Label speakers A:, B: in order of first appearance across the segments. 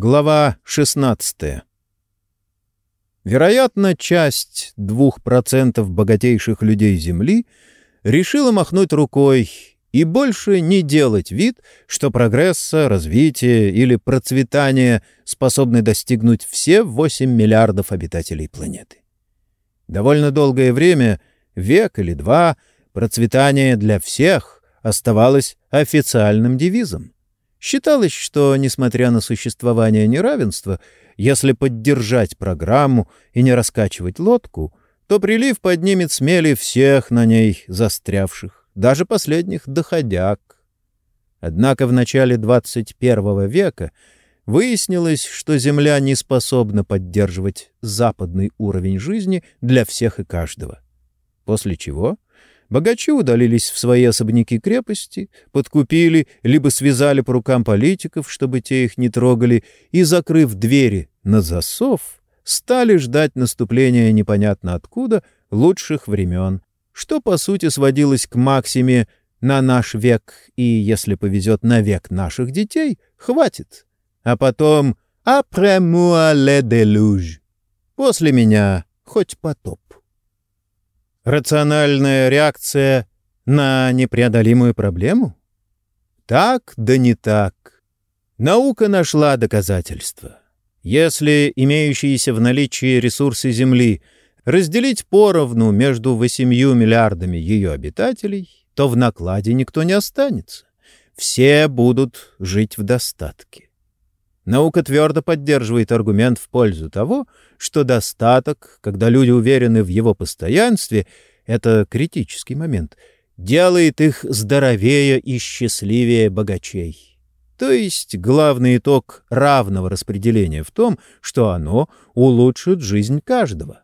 A: Глава 16. Вероятно, часть двух процентов богатейших людей Земли решила махнуть рукой и больше не делать вид, что прогресса, развития или процветания способны достигнуть все 8 миллиардов обитателей планеты. Довольно долгое время, век или два, процветание для всех оставалось официальным девизом. Считалось, что, несмотря на существование неравенства, если поддержать программу и не раскачивать лодку, то прилив поднимет смели всех на ней застрявших, даже последних доходяг. Однако в начале 21 века выяснилось, что Земля не способна поддерживать западный уровень жизни для всех и каждого. После чего Богачи удалились в свои особняки крепости, подкупили, либо связали по рукам политиков, чтобы те их не трогали, и, закрыв двери на засов, стали ждать наступления непонятно откуда лучших времен, что, по сути, сводилось к максиме «на наш век» и, если повезет, на век наших детей, хватит. А потом «après moi le déluge» — «после меня хоть потоп». Рациональная реакция на непреодолимую проблему? Так да не так. Наука нашла доказательства. Если имеющиеся в наличии ресурсы Земли разделить поровну между 8 миллиардами ее обитателей, то в накладе никто не останется. Все будут жить в достатке. Наука твердо поддерживает аргумент в пользу того, что достаток, когда люди уверены в его постоянстве, это критический момент, делает их здоровее и счастливее богачей. То есть главный итог равного распределения в том, что оно улучшит жизнь каждого.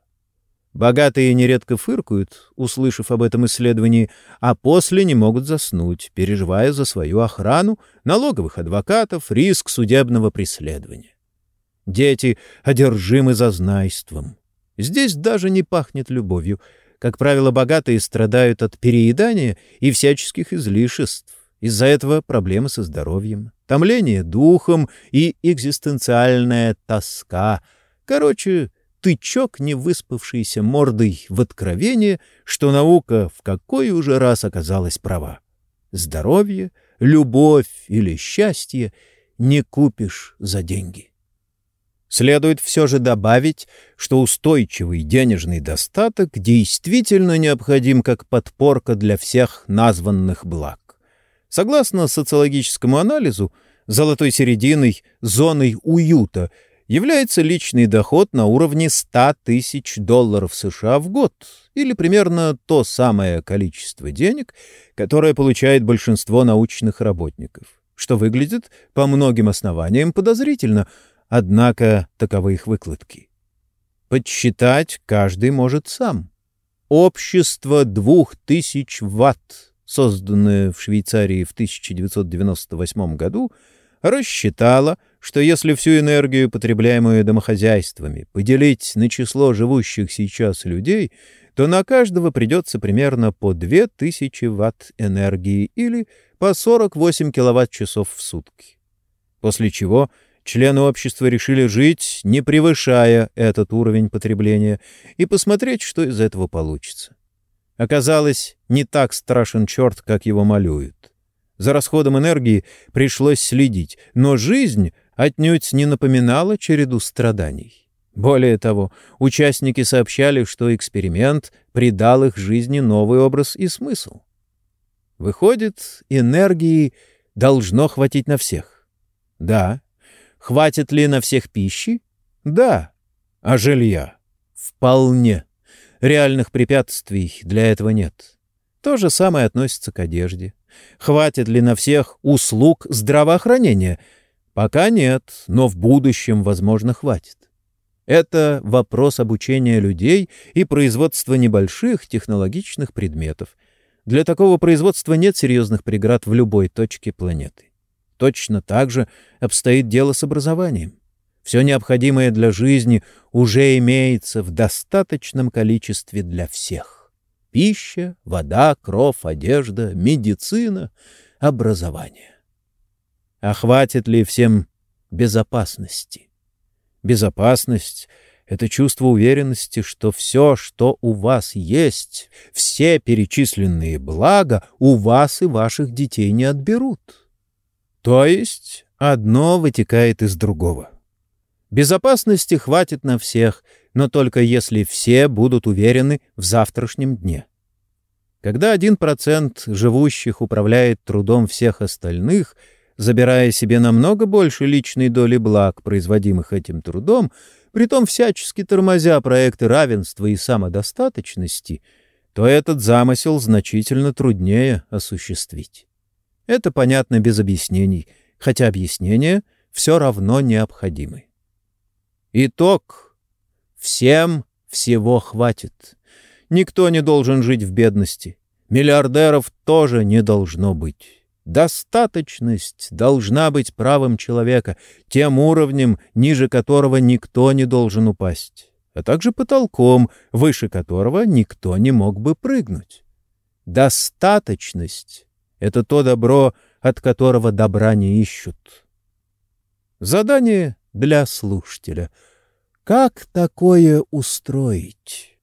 A: Богатые нередко фыркают, услышав об этом исследовании, а после не могут заснуть, переживая за свою охрану, налоговых адвокатов, риск судебного преследования. Дети одержимы зазнайством. Здесь даже не пахнет любовью. Как правило, богатые страдают от переедания и всяческих излишеств. Из-за этого проблемы со здоровьем, томление духом и экзистенциальная тоска. Короче, тычок невыспавшейся мордой в откровение, что наука в какой уже раз оказалась права. Здоровье, любовь или счастье не купишь за деньги. Следует все же добавить, что устойчивый денежный достаток действительно необходим как подпорка для всех названных благ. Согласно социологическому анализу, золотой серединой, зоной уюта — является личный доход на уровне 100 тысяч долларов США в год, или примерно то самое количество денег, которое получает большинство научных работников, что выглядит по многим основаниям подозрительно, однако таковы их выкладки. Подсчитать каждый может сам. Общество двух тысяч ватт, созданное в Швейцарии в 1998 году, рассчитало, что если всю энергию, потребляемую домохозяйствами, поделить на число живущих сейчас людей, то на каждого придется примерно по 2000 ватт энергии или по 48 киловатт-часов в сутки. После чего члены общества решили жить, не превышая этот уровень потребления, и посмотреть, что из этого получится. Оказалось, не так страшен черт, как его малюют. За расходом энергии пришлось следить, но жизнь отнюдь не напоминала череду страданий. Более того, участники сообщали, что эксперимент придал их жизни новый образ и смысл. Выходит, энергии должно хватить на всех. Да. Хватит ли на всех пищи? Да. А жилья? Вполне. Реальных препятствий для этого нет. То же самое относится к одежде. Хватит ли на всех услуг здравоохранения? Пока нет, но в будущем, возможно, хватит. Это вопрос обучения людей и производства небольших технологичных предметов. Для такого производства нет серьезных преград в любой точке планеты. Точно так же обстоит дело с образованием. Все необходимое для жизни уже имеется в достаточном количестве для всех. Пища, вода, кров, одежда, медицина, образование. А хватит ли всем безопасности. Безопасность — это чувство уверенности, что все, что у вас есть, все перечисленные блага у вас и ваших детей не отберут. То есть одно вытекает из другого. Безопасности хватит на всех, но только если все будут уверены в завтрашнем дне. Когда один процент живущих управляет трудом всех остальных, забирая себе намного больше личной доли благ, производимых этим трудом, притом всячески тормозя проекты равенства и самодостаточности, то этот замысел значительно труднее осуществить. Это понятно без объяснений, хотя объяснения все равно необходимы. Итог. Всем всего хватит. Никто не должен жить в бедности. Миллиардеров тоже не должно быть. Достаточность должна быть правом человека, тем уровнем, ниже которого никто не должен упасть, а также потолком, выше которого никто не мог бы прыгнуть. Достаточность — это то добро, от которого добра не ищут. Задание для слушателя. Как такое устроить?